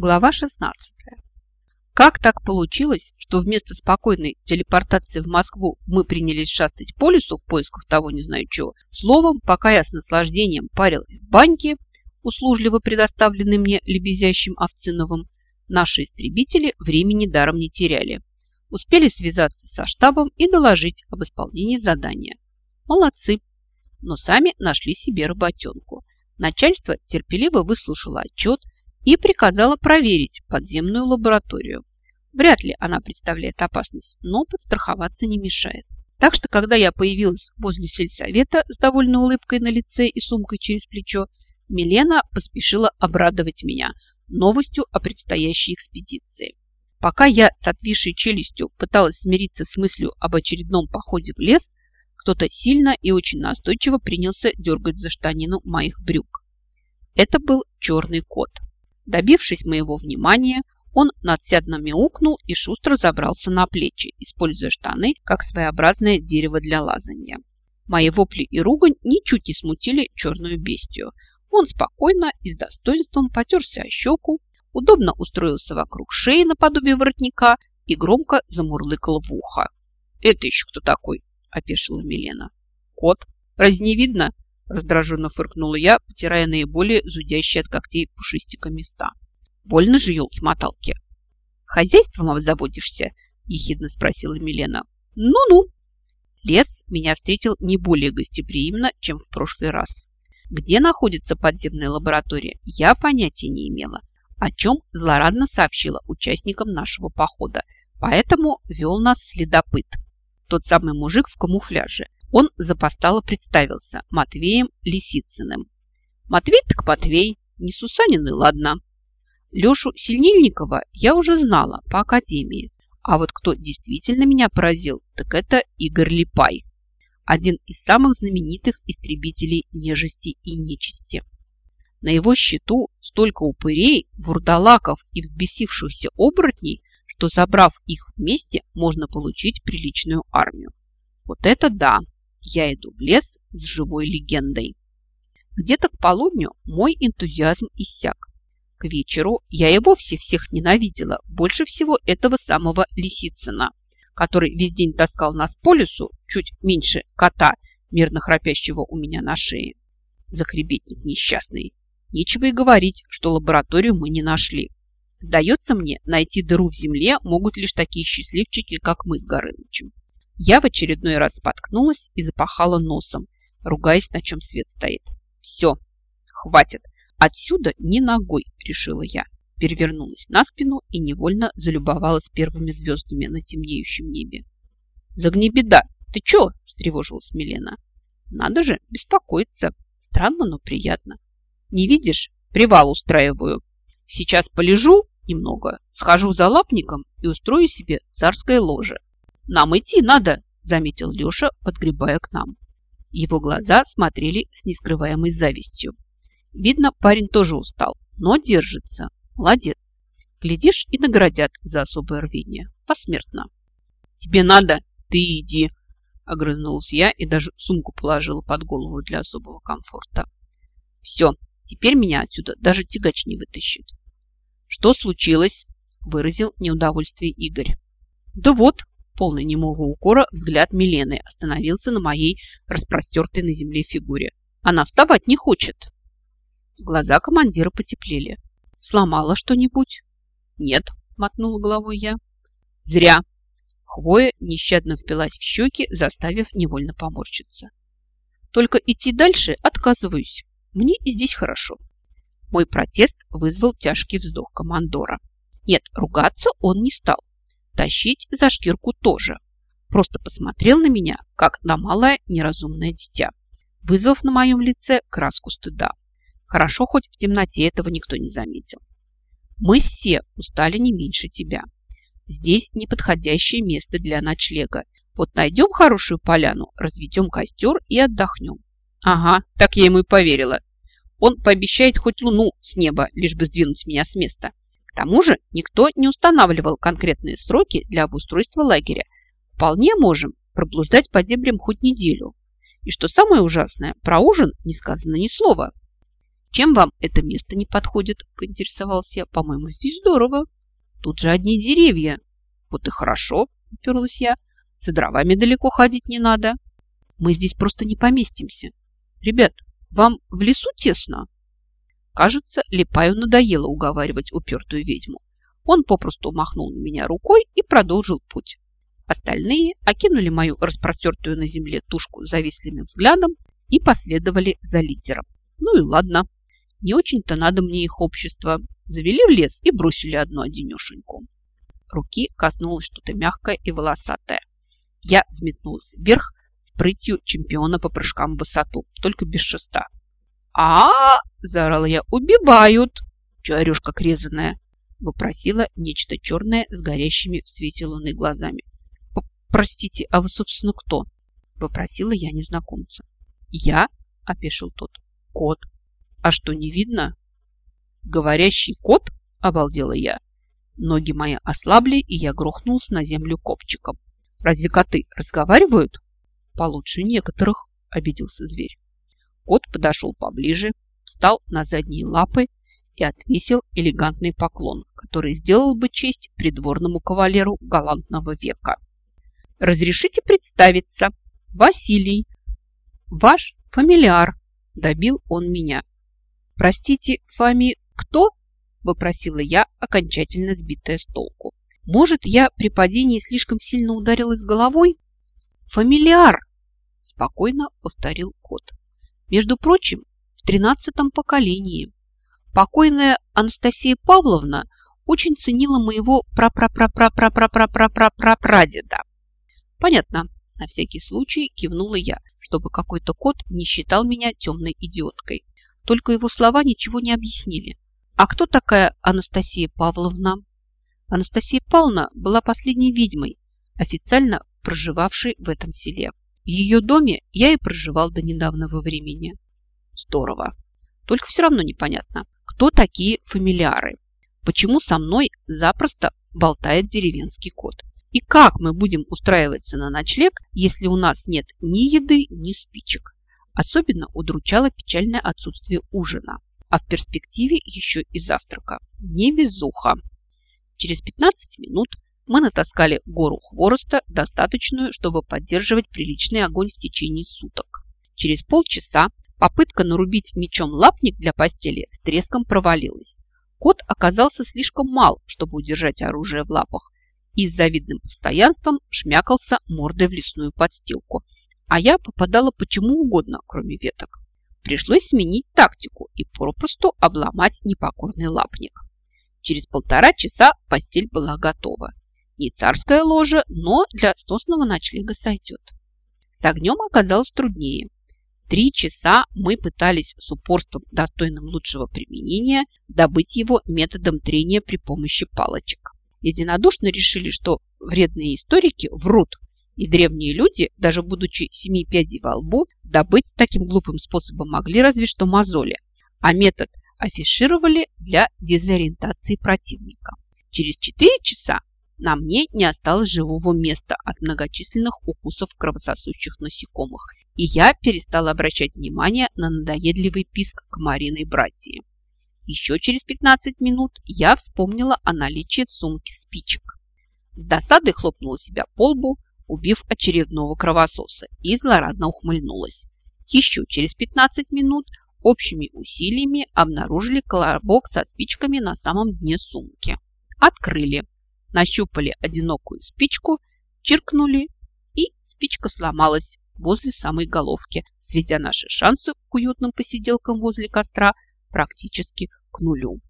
Глава 16. Как так получилось, что вместо спокойной телепортации в Москву мы принялись шастать по лесу в поисках того не знаю чего? Словом, пока я с наслаждением парилась в баньке, услужливо предоставленной мне лебезящим Овциновым, наши истребители времени даром не теряли. Успели связаться со штабом и доложить об исполнении задания. Молодцы, но сами нашли себе работенку. Начальство терпеливо выслушало отчет и приказала проверить подземную лабораторию. Вряд ли она представляет опасность, но подстраховаться не мешает. Так что, когда я появилась возле сельсовета с довольной улыбкой на лице и сумкой через плечо, Милена поспешила обрадовать меня новостью о предстоящей экспедиции. Пока я с отвисшей челюстью пыталась смириться с мыслью об очередном походе в лес, кто-то сильно и очень настойчиво принялся дергать за штанину моих брюк. Это был черный кот. Добившись моего внимания, он надсядно мяукнул и шустро забрался на плечи, используя штаны как своеобразное дерево для лазания. Мои вопли и ругань ничуть не смутили черную бестию. Он спокойно и с достоинством потерся о щеку, удобно устроился вокруг шеи наподобие воротника и громко замурлыкал в ухо. «Это еще кто такой?» – опешила Милена. «Кот. Разве не видно?» Раздраженно фыркнула я, потирая наиболее зудящие от когтей пушистика места. Больно же ел с моталки. «Хозяйством обзаводишься?» – ехидно спросила Милена. «Ну-ну». Лес меня встретил не более гостеприимно, чем в прошлый раз. Где находится подземная лаборатория, я понятия не имела, о чем злорадно сообщила участникам нашего похода, поэтому вел нас следопыт. Тот самый мужик в камуфляже, он запостало представился Матвеем Лисицыным. Матвей так Матвей, не Сусанин и ладно. Лешу Сильнильникова я уже знала по академии, а вот кто действительно меня поразил, так это Игорь Липай, один из самых знаменитых истребителей нежести и нечисти. На его счету столько упырей, вурдалаков и взбесившихся оборотней, что, забрав их вместе, можно получить приличную армию. Вот это да! Я иду в лес с живой легендой. Где-то к полудню мой энтузиазм иссяк. К вечеру я и вовсе всех ненавидела, больше всего этого самого Лисицына, который весь день таскал нас по лесу, чуть меньше кота, мирно храпящего у меня на шее. Захребетник несчастный. Нечего и говорить, что лабораторию мы не нашли. Сдается мне, найти дыру в земле могут лишь такие счастливчики, как мы с Горынычем. Я в очередной раз споткнулась и запахала носом, ругаясь, на чем свет стоит. Все, хватит. Отсюда ни ногой, решила я. Перевернулась на спину и невольно залюбовалась первыми звездами на темнеющем небе. «Загни беда! Ты чё?» – встревожилась Милена. «Надо же, беспокоиться. Странно, но приятно. Не видишь? Привал устраиваю. Сейчас полежу немного, схожу за лапником и устрою себе царское ложе. «Нам идти надо», – заметил Леша, подгребая к нам. Его глаза смотрели с нескрываемой завистью. Видно, парень тоже устал, но держится. Молодец. Глядишь, и наградят за особое рвение. Посмертно. «Тебе надо? Ты иди!» Огрызнулась я и даже сумку положила под голову для особого комфорта. «Все, теперь меня отсюда даже тягач не вытащит». «Что случилось?» – выразил неудовольствие Игорь. «Да вот, полный немого укора, взгляд Милены остановился на моей распростертой на земле фигуре. Она вставать не хочет. Глаза командира потеплели. Сломала что-нибудь? Нет, мотнула головой я. Зря. Хвоя нещадно впилась в щеки, заставив невольно поморщиться. Только идти дальше отказываюсь. Мне и здесь хорошо. Мой протест вызвал тяжкий вздох командора. Нет, ругаться он не стал. Тащить за шкирку тоже. Просто посмотрел на меня, как на малое неразумное дитя, вызвав на моем лице краску стыда. Хорошо, хоть в темноте этого никто не заметил. Мы все устали не меньше тебя. Здесь неподходящее место для ночлега. Вот найдем хорошую поляну, разведем костер и отдохнем. Ага, так я ему и поверила. Он пообещает хоть луну с неба, лишь бы сдвинуть меня с места тому же никто не устанавливал конкретные сроки для обустройства лагеря. Вполне можем проблуждать по дебрям хоть неделю. И что самое ужасное, про ужин не сказано ни слова. Чем вам это место не подходит? Поинтересовался я. По-моему, здесь здорово. Тут же одни деревья. Вот и хорошо, уперлась я. За дровами далеко ходить не надо. Мы здесь просто не поместимся. Ребят, вам в лесу тесно? Кажется, Липаю надоело уговаривать упертую ведьму. Он попросту махнул на меня рукой и продолжил путь. Остальные окинули мою распростертую на земле тушку завистливым взглядом и последовали за лидером. Ну и ладно, не очень-то надо мне их общество. Завели в лес и бросили одну одинешеньку. Руки коснулось что-то мягкое и волосатое. Я взметнулась вверх с прытью чемпиона по прыжкам в высоту, только без шеста. А, заорала я. «Убивают!» «Че орешь, как резаная?» Вопросила нечто черное с горящими в свете луны глазами. «Простите, а вы, собственно, кто?» Вопросила я незнакомца. «Я?» – опешил тот. «Кот. А что, не видно?» «Говорящий кот?» – обалдела я. Ноги мои ослабли, и я грохнулся на землю копчиком. «Разве коты разговаривают?» «Получше некоторых», – обиделся зверь. Кот подошел поближе, встал на задние лапы и отвесил элегантный поклон, который сделал бы честь придворному кавалеру галантного века. «Разрешите представиться? Василий, ваш фамилиар», – добил он меня. «Простите, фами кто?» – вопросила я, окончательно сбитая с толку. «Может, я при падении слишком сильно ударилась головой?» «Фамилиар!» – спокойно повторил кот. «Между прочим, в тринадцатом поколении. Покойная Анастасия Павловна очень ценила моего пра-пра-пра-пра-пра-пра-пра-пра-прадеда. Понятно, на всякий случай кивнула я, чтобы какой-то кот не считал меня темной идиоткой. Только его слова ничего не объяснили. А кто такая Анастасия Павловна? Анастасия Павловна была последней ведьмой, официально проживавшей в этом селе. В ее доме я и проживал до недавнего времени. Здорово. Только все равно непонятно, кто такие фамилиары? Почему со мной запросто болтает деревенский кот? И как мы будем устраиваться на ночлег, если у нас нет ни еды, ни спичек? Особенно удручало печальное отсутствие ужина, а в перспективе еще и завтрака. Невезуха. Через 15 минут мы натаскали гору хвороста, достаточную, чтобы поддерживать приличный огонь в течение суток. Через полчаса Попытка нарубить мечом лапник для постели с треском провалилась. Кот оказался слишком мал, чтобы удержать оружие в лапах, и с завидным постоянством шмякался мордой в лесную подстилку, а я попадала почему угодно, кроме веток. Пришлось сменить тактику и попросту обломать непокорный лапник. Через полтора часа постель была готова. Не царская ложа, но для сносного ночлега сойдет. С огнем оказалось труднее. Три часа мы пытались с упорством, достойным лучшего применения, добыть его методом трения при помощи палочек. Единодушно решили, что вредные историки врут, и древние люди, даже будучи семи пядей во лбу, добыть таким глупым способом могли разве что мозоли, а метод афишировали для дезориентации противника. Через четыре часа на мне не осталось живого места от многочисленных укусов кровососущих насекомых, и я перестала обращать внимание на надоедливый писк комариной братьи. Еще через 15 минут я вспомнила о наличии в сумке спичек. С досадой хлопнула себя по лбу, убив очередного кровососа, и злорадно ухмыльнулась. Еще через 15 минут общими усилиями обнаружили коробок со спичками на самом дне сумки. Открыли нащупали одинокую спичку, чиркнули, и спичка сломалась возле самой головки, сведя наши шансы к уютным посиделкам возле костра практически к нулю.